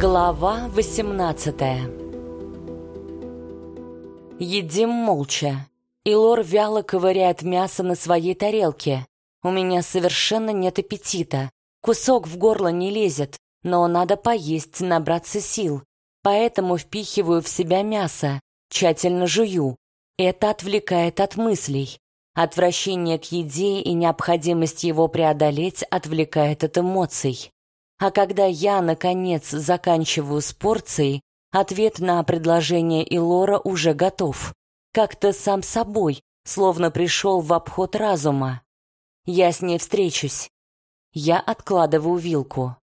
Глава 18 Едим молча. Илор вяло ковыряет мясо на своей тарелке. У меня совершно нет аппетита. Кусок в горло не лезет, но надо поесть, набраться сил. Поэтому впихиваю в себя мясо, тщательно жую. Это отвлекает от мыслей. Отвращение к еде и необходимость его преодолеть отвлекает от эмоций. А когда я, наконец, заканчиваю с порцией, ответ на предложение Илора уже готов. Как-то сам собой, словно пришел в обход разума. Я с ней встречусь. Я откладываю вилку.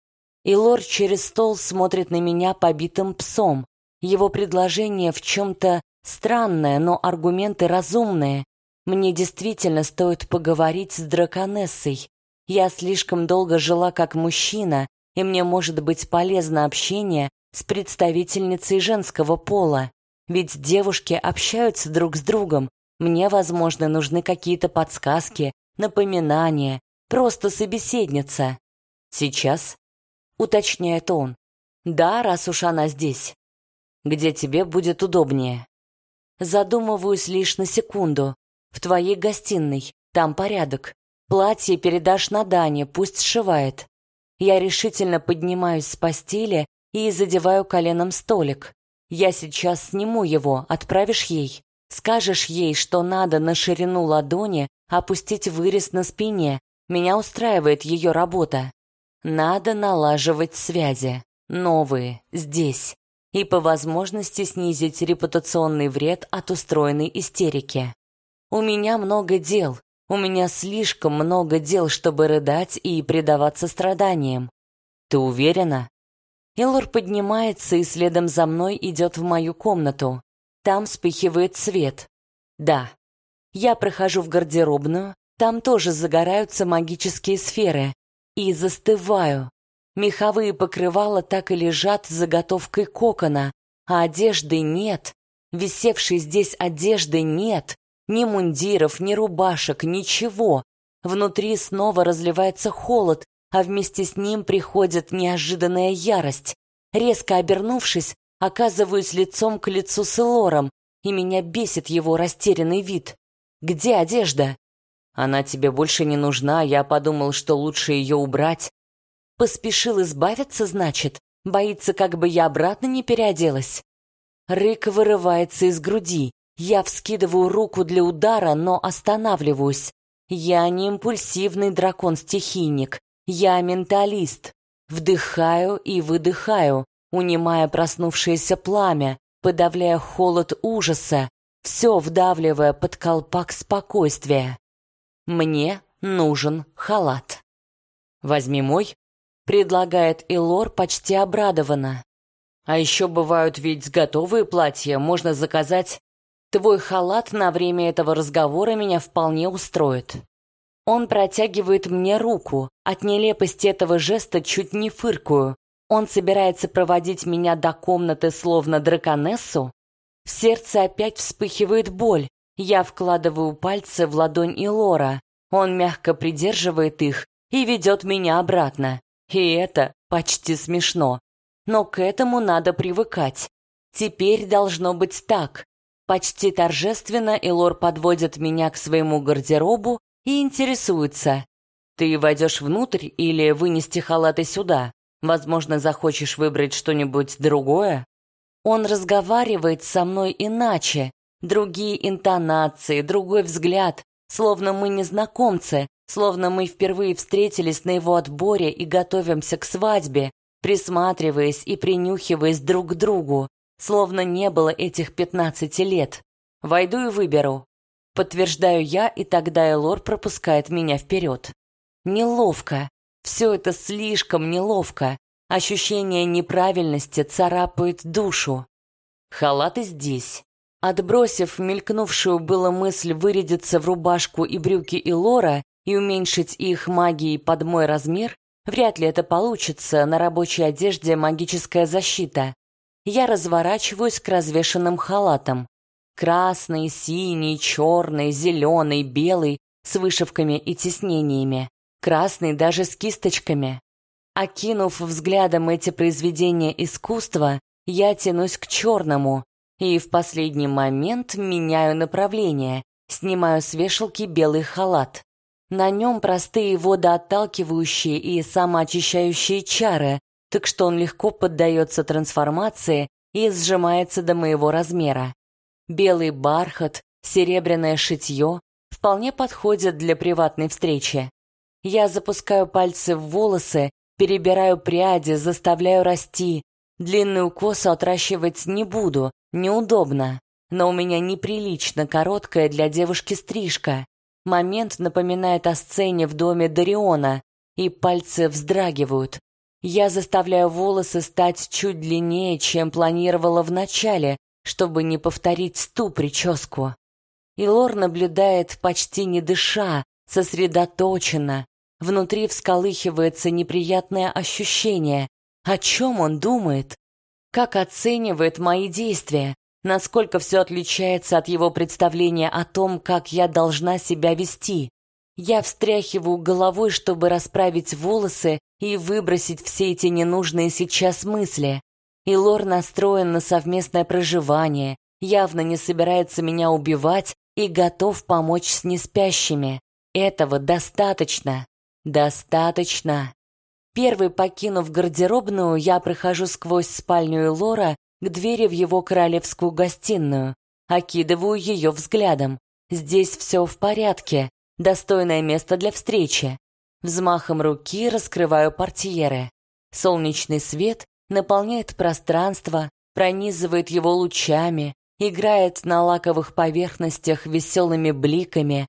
Илор через стол смотрит на меня побитым псом. Его предложение в чем-то странное, но аргументы разумные. Мне действительно стоит поговорить с драконессой. Я слишком долго жила как мужчина, и мне может быть полезно общение с представительницей женского пола. Ведь девушки общаются друг с другом. Мне, возможно, нужны какие-то подсказки, напоминания, просто собеседница. Сейчас, уточняет он. Да, раз уж она здесь. Где тебе будет удобнее. Задумываюсь лишь на секунду. В твоей гостиной, там порядок. Платье передашь на Дане, пусть сшивает. Я решительно поднимаюсь с постели и задеваю коленом столик. Я сейчас сниму его, отправишь ей. Скажешь ей, что надо на ширину ладони опустить вырез на спине. Меня устраивает ее работа. Надо налаживать связи. Новые, здесь. И по возможности снизить репутационный вред от устроенной истерики. У меня много дел, у меня слишком много дел, чтобы рыдать и предаваться страданиям. Ты уверена? Элор поднимается и следом за мной идет в мою комнату. Там вспыхивает свет. Да. Я прохожу в гардеробную, там тоже загораются магические сферы. И застываю. Меховые покрывала так и лежат с заготовкой кокона, а одежды нет. Висевшей здесь одежды нет. Ни мундиров, ни рубашек, ничего. Внутри снова разливается холод, а вместе с ним приходит неожиданная ярость. Резко обернувшись, оказываюсь лицом к лицу с Элором, и меня бесит его растерянный вид. «Где одежда?» «Она тебе больше не нужна, я подумал, что лучше ее убрать». «Поспешил избавиться, значит? Боится, как бы я обратно не переоделась?» Рык вырывается из груди. Я вскидываю руку для удара, но останавливаюсь. Я не импульсивный дракон-стихийник. Я менталист. Вдыхаю и выдыхаю, унимая проснувшееся пламя, подавляя холод ужаса, все вдавливая под колпак спокойствия. Мне нужен халат. «Возьми мой», — предлагает Илор почти обрадованно. «А еще бывают ведь готовые платья, можно заказать Твой халат на время этого разговора меня вполне устроит. Он протягивает мне руку. От нелепости этого жеста чуть не фыркую. Он собирается проводить меня до комнаты словно драконессу. В сердце опять вспыхивает боль. Я вкладываю пальцы в ладонь Илора. Он мягко придерживает их и ведет меня обратно. И это почти смешно. Но к этому надо привыкать. Теперь должно быть так. Почти торжественно Элор подводит меня к своему гардеробу и интересуется. «Ты войдешь внутрь или вынести халаты сюда? Возможно, захочешь выбрать что-нибудь другое?» Он разговаривает со мной иначе, другие интонации, другой взгляд, словно мы незнакомцы, словно мы впервые встретились на его отборе и готовимся к свадьбе, присматриваясь и принюхиваясь друг к другу словно не было этих пятнадцати лет. Войду и выберу. Подтверждаю я, и тогда Элор пропускает меня вперед. Неловко. Все это слишком неловко. Ощущение неправильности царапает душу. Халаты здесь. Отбросив мелькнувшую было мысль вырядиться в рубашку и брюки Илора и уменьшить их магией под мой размер, вряд ли это получится на рабочей одежде магическая защита я разворачиваюсь к развешанным халатам. Красный, синий, черный, зеленый, белый, с вышивками и тиснениями. Красный даже с кисточками. Окинув взглядом эти произведения искусства, я тянусь к черному и в последний момент меняю направление, снимаю с вешалки белый халат. На нем простые водоотталкивающие и самоочищающие чары, так что он легко поддается трансформации и сжимается до моего размера. Белый бархат, серебряное шитье вполне подходят для приватной встречи. Я запускаю пальцы в волосы, перебираю пряди, заставляю расти. Длинную косу отращивать не буду, неудобно. Но у меня неприлично короткая для девушки стрижка. Момент напоминает о сцене в доме Дариона, и пальцы вздрагивают. Я заставляю волосы стать чуть длиннее, чем планировала в начале, чтобы не повторить ту прическу. И Лор наблюдает, почти не дыша, сосредоточенно. Внутри всколыхивается неприятное ощущение. О чем он думает? Как оценивает мои действия? Насколько все отличается от его представления о том, как я должна себя вести? Я встряхиваю головой, чтобы расправить волосы и выбросить все эти ненужные сейчас мысли. И Лор настроен на совместное проживание, явно не собирается меня убивать и готов помочь с неспящими. Этого достаточно. Достаточно. Первый покинув гардеробную, я прохожу сквозь спальню Лора к двери в его королевскую гостиную. Окидываю ее взглядом. Здесь все в порядке. Достойное место для встречи. Взмахом руки раскрываю портьеры. Солнечный свет наполняет пространство, пронизывает его лучами, играет на лаковых поверхностях веселыми бликами.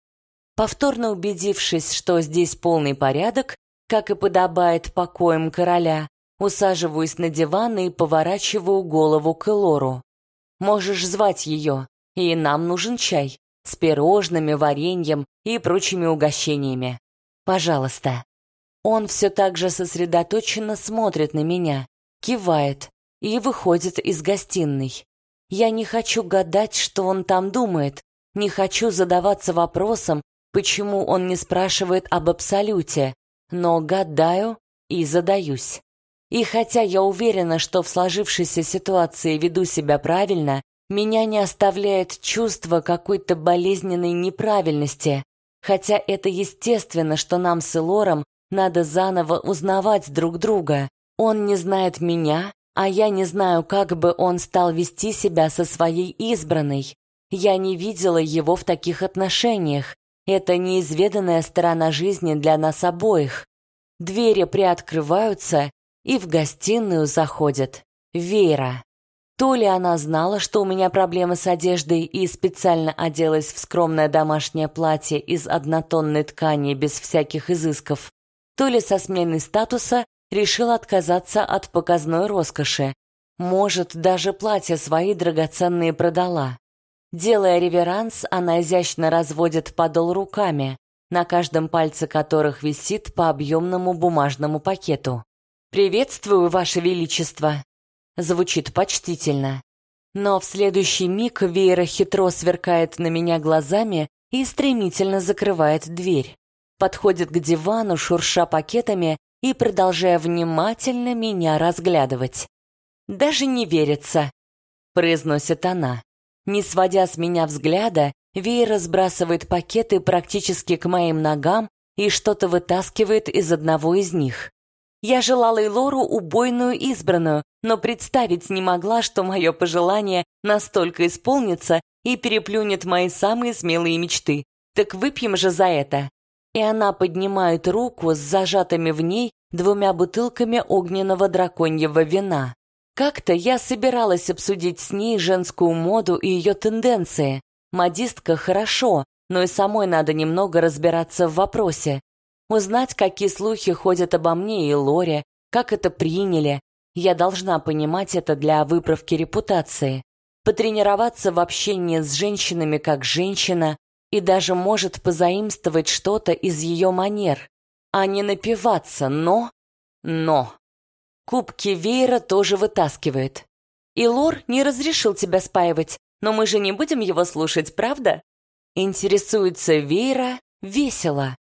Повторно убедившись, что здесь полный порядок, как и подобает покоям короля, усаживаюсь на диван и поворачиваю голову к Элору. Можешь звать ее, и нам нужен чай с пирожными, вареньем и прочими угощениями. Пожалуйста. Он все так же сосредоточенно смотрит на меня, кивает и выходит из гостиной. Я не хочу гадать, что он там думает, не хочу задаваться вопросом, почему он не спрашивает об абсолюте, но гадаю и задаюсь. И хотя я уверена, что в сложившейся ситуации веду себя правильно, меня не оставляет чувство какой-то болезненной неправильности, хотя это естественно, что нам с Элором надо заново узнавать друг друга. Он не знает меня, а я не знаю, как бы он стал вести себя со своей избранной. Я не видела его в таких отношениях. Это неизведанная сторона жизни для нас обоих. Двери приоткрываются, и в гостиную заходит Вера. То ли она знала, что у меня проблемы с одеждой и специально оделась в скромное домашнее платье из однотонной ткани без всяких изысков, то ли со сменой статуса решила отказаться от показной роскоши. Может, даже платья свои драгоценные продала. Делая реверанс, она изящно разводит подол руками, на каждом пальце которых висит по объемному бумажному пакету. «Приветствую, Ваше Величество!» Звучит почтительно. Но в следующий миг Веера хитро сверкает на меня глазами и стремительно закрывает дверь. Подходит к дивану, шурша пакетами и продолжая внимательно меня разглядывать. «Даже не верится», — произносит она. Не сводя с меня взгляда, Вей сбрасывает пакеты практически к моим ногам и что-то вытаскивает из одного из них. Я желала Элору убойную избранную, но представить не могла, что мое пожелание настолько исполнится и переплюнет мои самые смелые мечты. Так выпьем же за это и она поднимает руку с зажатыми в ней двумя бутылками огненного драконьего вина. Как-то я собиралась обсудить с ней женскую моду и ее тенденции. Модистка хорошо, но и самой надо немного разбираться в вопросе. Узнать, какие слухи ходят обо мне и Лоре, как это приняли. Я должна понимать это для выправки репутации. Потренироваться в общении с женщинами как женщина, и даже может позаимствовать что-то из ее манер, а не напиваться, но... Но... Кубки веера тоже вытаскивает. И Лор не разрешил тебя спаивать, но мы же не будем его слушать, правда? Интересуется Вейра весело.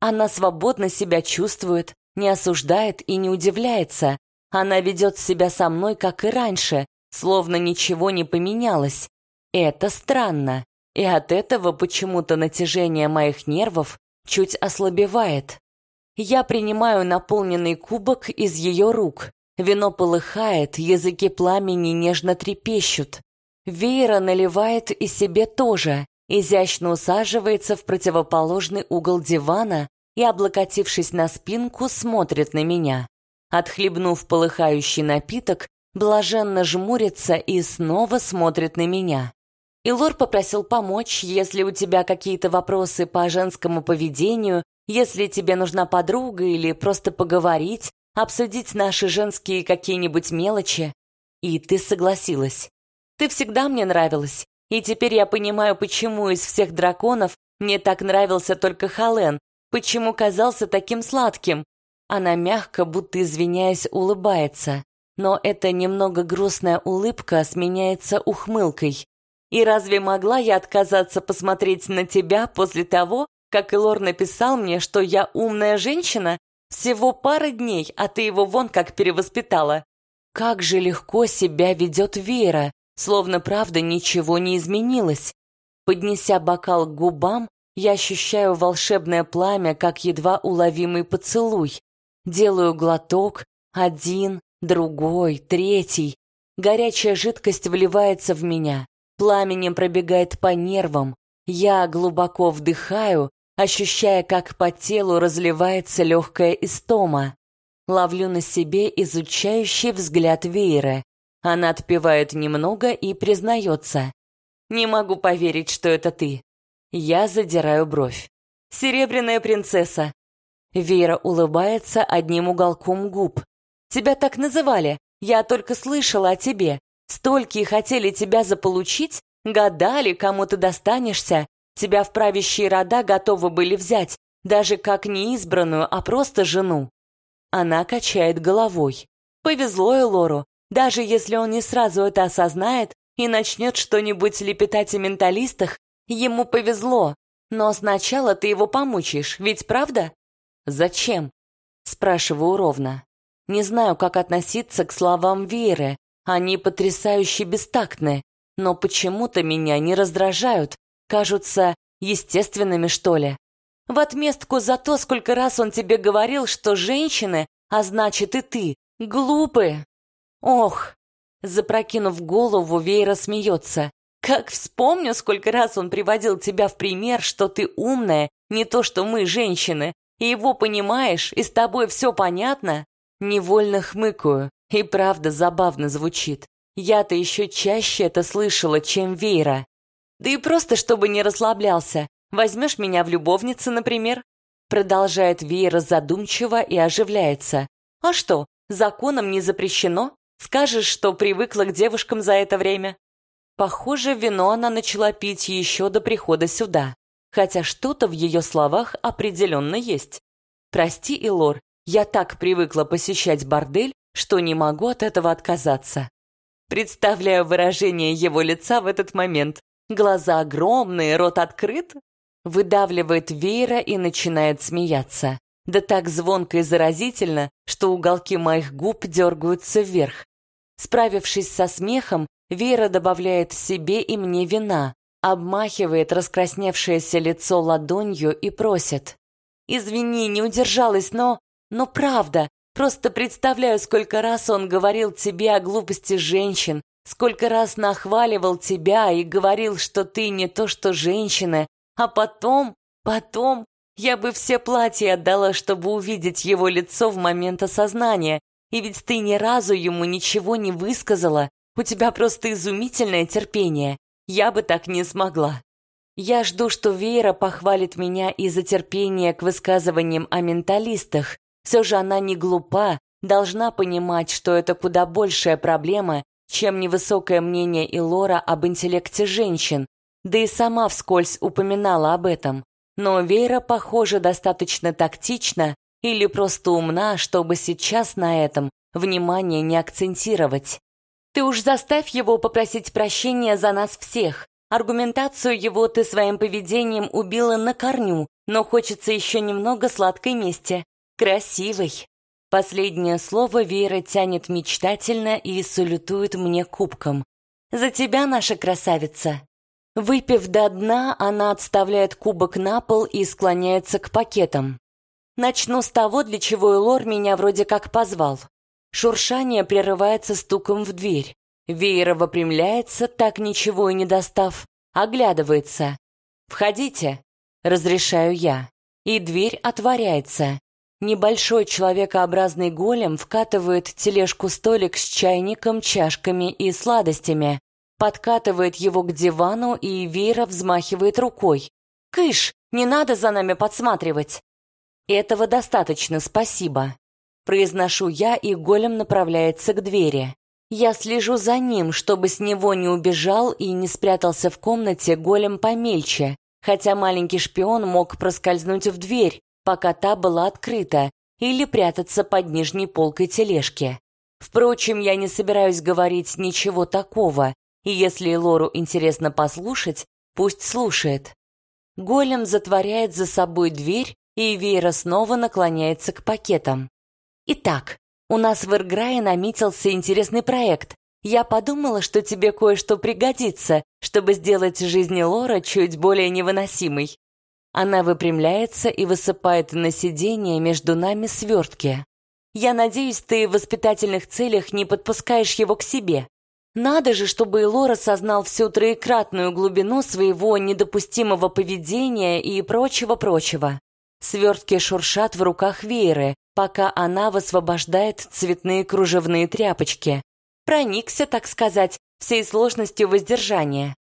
Она свободно себя чувствует, не осуждает и не удивляется. Она ведет себя со мной, как и раньше, словно ничего не поменялось. Это странно, и от этого почему-то натяжение моих нервов чуть ослабевает. Я принимаю наполненный кубок из ее рук. Вино полыхает, языки пламени нежно трепещут. Веера наливает и себе тоже, изящно усаживается в противоположный угол дивана и, облокотившись на спинку, смотрит на меня. Отхлебнув полыхающий напиток, блаженно жмурится и снова смотрит на меня. Илор попросил помочь, если у тебя какие-то вопросы по женскому поведению, если тебе нужна подруга или просто поговорить, обсудить наши женские какие-нибудь мелочи. И ты согласилась. Ты всегда мне нравилась, и теперь я понимаю, почему из всех драконов мне так нравился только Хален, почему казался таким сладким. Она мягко, будто извиняясь, улыбается, но эта немного грустная улыбка сменяется ухмылкой. И разве могла я отказаться посмотреть на тебя после того, как Илор написал мне, что я умная женщина? Всего пара дней, а ты его вон как перевоспитала. Как же легко себя ведет Вера, словно правда ничего не изменилось. Поднеся бокал к губам, я ощущаю волшебное пламя, как едва уловимый поцелуй. Делаю глоток, один, другой, третий. Горячая жидкость вливается в меня. Пламенем пробегает по нервам. Я глубоко вдыхаю, ощущая, как по телу разливается легкая истома. Ловлю на себе изучающий взгляд Вейры. Она отпивает немного и признается. «Не могу поверить, что это ты». Я задираю бровь. «Серебряная принцесса». Вера улыбается одним уголком губ. «Тебя так называли. Я только слышала о тебе. Столькие хотели тебя заполучить, гадали, кому ты достанешься. Тебя в правящие рода готовы были взять, даже как не избранную, а просто жену. Она качает головой. Повезло Элору, даже если он не сразу это осознает и начнет что-нибудь лепетать о менталистах, ему повезло. Но сначала ты его помучаешь, ведь правда? Зачем? Спрашиваю ровно. Не знаю, как относиться к словам Веры, они потрясающе бестактны, но почему-то меня не раздражают, кажутся естественными, что ли. В отместку за то, сколько раз он тебе говорил, что женщины, а значит и ты, глупые. Ох, запрокинув голову, Вейра смеется. Как вспомню, сколько раз он приводил тебя в пример, что ты умная, не то что мы, женщины, и его понимаешь, и с тобой все понятно. Невольно хмыкаю. И правда забавно звучит. Я-то еще чаще это слышала, чем Вейра. Да и просто, чтобы не расслаблялся. Возьмешь меня в любовницы, например? Продолжает Вейра задумчиво и оживляется. А что, законом не запрещено? Скажешь, что привыкла к девушкам за это время? Похоже, вино она начала пить еще до прихода сюда. Хотя что-то в ее словах определенно есть. Прости, Илор, я так привыкла посещать бордель, что не могу от этого отказаться. Представляю выражение его лица в этот момент. Глаза огромные, рот открыт. Выдавливает веера и начинает смеяться. Да так звонко и заразительно, что уголки моих губ дергаются вверх. Справившись со смехом, Вера добавляет себе и мне вина, обмахивает раскрасневшееся лицо ладонью и просит. «Извини, не удержалась, но... Но правда, Просто представляю, сколько раз он говорил тебе о глупости женщин, сколько раз нахваливал тебя и говорил, что ты не то что женщина, а потом, потом я бы все платья отдала, чтобы увидеть его лицо в момент осознания. И ведь ты ни разу ему ничего не высказала. У тебя просто изумительное терпение. Я бы так не смогла. Я жду, что Вера похвалит меня из-за терпения к высказываниям о менталистах, все же она не глупа, должна понимать, что это куда большая проблема, чем невысокое мнение Илора об интеллекте женщин, да и сама вскользь упоминала об этом. Но Вера, похоже, достаточно тактична или просто умна, чтобы сейчас на этом внимание не акцентировать. Ты уж заставь его попросить прощения за нас всех. Аргументацию его ты своим поведением убила на корню, но хочется еще немного сладкой мести. Красивый. Последнее слово Вера тянет мечтательно и салютует мне кубком. «За тебя, наша красавица!» Выпив до дна, она отставляет кубок на пол и склоняется к пакетам. Начну с того, для чего Элор меня вроде как позвал. Шуршание прерывается стуком в дверь. Веера выпрямляется, так ничего и не достав, оглядывается. «Входите», — разрешаю я. И дверь отворяется. Небольшой человекообразный голем вкатывает тележку-столик с чайником, чашками и сладостями, подкатывает его к дивану, и Вера взмахивает рукой. «Кыш, не надо за нами подсматривать!» «Этого достаточно, спасибо», — произношу я, и голем направляется к двери. Я слежу за ним, чтобы с него не убежал и не спрятался в комнате голем помельче, хотя маленький шпион мог проскользнуть в дверь, пока та была открыта, или прятаться под нижней полкой тележки. Впрочем, я не собираюсь говорить ничего такого, и если Лору интересно послушать, пусть слушает. Голем затворяет за собой дверь, и Вейра снова наклоняется к пакетам. Итак, у нас в Ирграе наметился интересный проект. Я подумала, что тебе кое-что пригодится, чтобы сделать жизнь Лора чуть более невыносимой. Она выпрямляется и высыпает на сиденье между нами свертки. Я надеюсь, ты в воспитательных целях не подпускаешь его к себе. Надо же, чтобы Лора осознал всю троекратную глубину своего недопустимого поведения и прочего-прочего. Свертки шуршат в руках Вееры, пока она высвобождает цветные кружевные тряпочки. Проникся, так сказать, всей сложностью воздержания.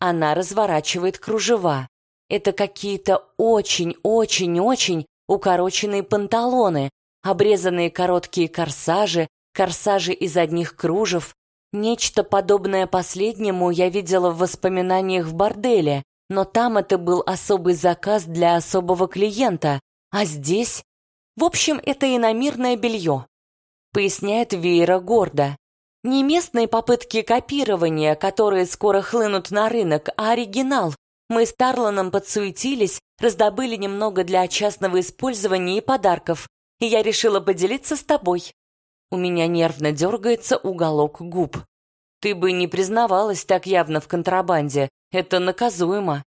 Она разворачивает кружева. Это какие-то очень-очень-очень укороченные панталоны, обрезанные короткие корсажи, корсажи из одних кружев. Нечто подобное последнему я видела в воспоминаниях в борделе, но там это был особый заказ для особого клиента, а здесь... В общем, это иномирное белье, поясняет Веера гордо. Не местные попытки копирования, которые скоро хлынут на рынок, а оригинал. Мы с Тарланом подсуетились, раздобыли немного для частного использования и подарков, и я решила поделиться с тобой. У меня нервно дергается уголок губ. Ты бы не признавалась так явно в контрабанде, это наказуемо.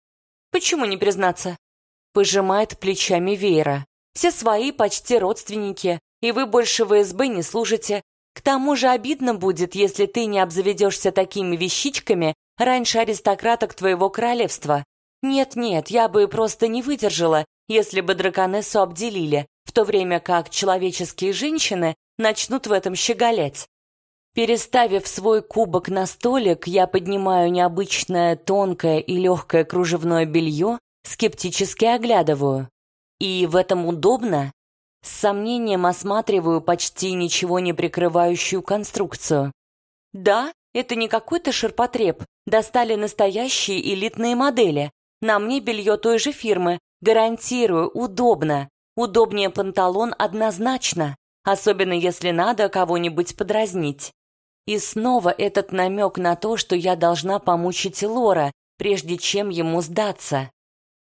Почему не признаться? Пожимает плечами Вера. Все свои, почти родственники, и вы больше в СБ не служите. К тому же обидно будет, если ты не обзаведешься такими вещичками раньше аристократок твоего королевства. Нет-нет, я бы просто не выдержала, если бы драконессу обделили, в то время как человеческие женщины начнут в этом щеголять. Переставив свой кубок на столик, я поднимаю необычное тонкое и легкое кружевное белье, скептически оглядываю. И в этом удобно? С сомнением осматриваю почти ничего не прикрывающую конструкцию. Да, это не какой-то ширпотреб, достали настоящие элитные модели. На мне белье той же фирмы, гарантирую, удобно. Удобнее панталон однозначно, особенно если надо кого-нибудь подразнить. И снова этот намек на то, что я должна помучить Лора, прежде чем ему сдаться.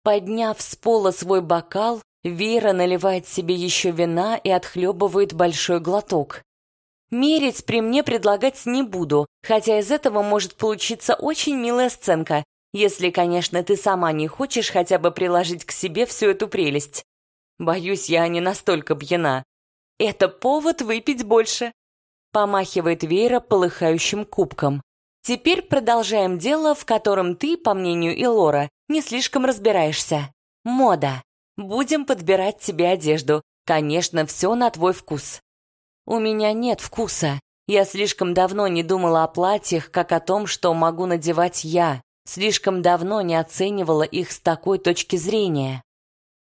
Подняв с пола свой бокал, Вера наливает себе еще вина и отхлебывает большой глоток. Мерить при мне предлагать не буду, хотя из этого может получиться очень милая сценка, если, конечно, ты сама не хочешь хотя бы приложить к себе всю эту прелесть. Боюсь, я не настолько пьяна. Это повод выпить больше. Помахивает Вера полыхающим кубком. Теперь продолжаем дело, в котором ты, по мнению Илора, не слишком разбираешься. Мода. Будем подбирать тебе одежду. Конечно, все на твой вкус. У меня нет вкуса. Я слишком давно не думала о платьях, как о том, что могу надевать я. Слишком давно не оценивала их с такой точки зрения.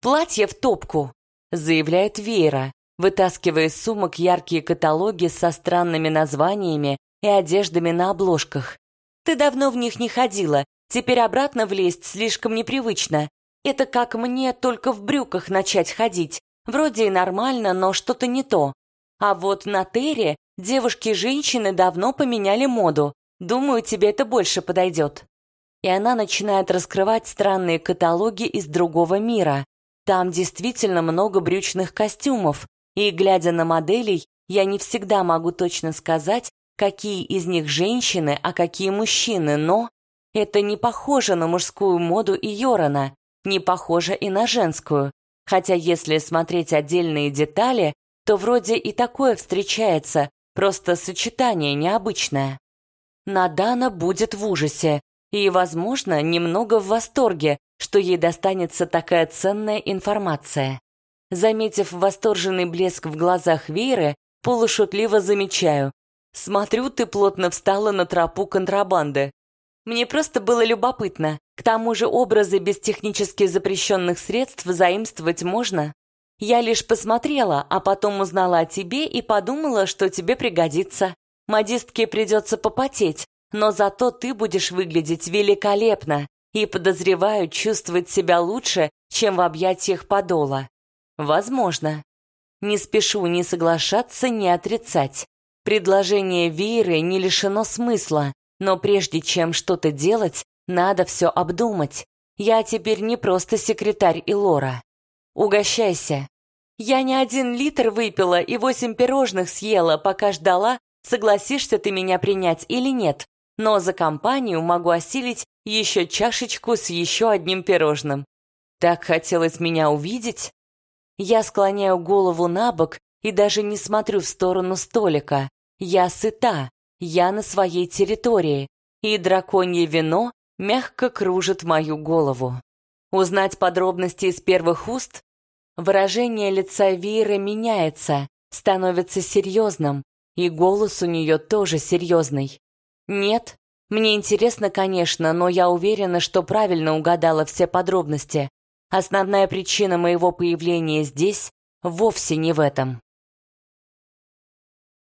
«Платье в топку», — заявляет Вера, вытаскивая из сумок яркие каталоги со странными названиями и одеждами на обложках. «Ты давно в них не ходила, теперь обратно влезть слишком непривычно. Это как мне только в брюках начать ходить. Вроде и нормально, но что-то не то. А вот на Терре девушки-женщины давно поменяли моду. Думаю, тебе это больше подойдет». И она начинает раскрывать странные каталоги из другого мира. Там действительно много брючных костюмов, И, глядя на моделей, я не всегда могу точно сказать, какие из них женщины, а какие мужчины, но это не похоже на мужскую моду и Йорана, не похоже и на женскую. Хотя если смотреть отдельные детали, то вроде и такое встречается, просто сочетание необычное. Надана будет в ужасе и, возможно, немного в восторге, что ей достанется такая ценная информация. Заметив восторженный блеск в глазах Вейры, полушутливо замечаю. «Смотрю, ты плотно встала на тропу контрабанды. Мне просто было любопытно. К тому же образы без технически запрещенных средств заимствовать можно. Я лишь посмотрела, а потом узнала о тебе и подумала, что тебе пригодится. Модистке придется попотеть, но зато ты будешь выглядеть великолепно и, подозреваю, чувствовать себя лучше, чем в объятиях подола. Возможно. Не спешу ни соглашаться, ни отрицать. Предложение Вейры не лишено смысла, но прежде чем что-то делать, надо все обдумать. Я теперь не просто секретарь Илора. Угощайся. Я не один литр выпила и восемь пирожных съела, пока ждала, согласишься ты меня принять или нет. Но за компанию могу осилить еще чашечку с еще одним пирожным. Так хотелось меня увидеть. Я склоняю голову на бок и даже не смотрю в сторону столика. Я сыта, я на своей территории, и драконье вино мягко кружит мою голову. Узнать подробности из первых уст? Выражение лица Виры меняется, становится серьезным, и голос у нее тоже серьезный. Нет, мне интересно, конечно, но я уверена, что правильно угадала все подробности. Основная причина моего появления здесь вовсе не в этом.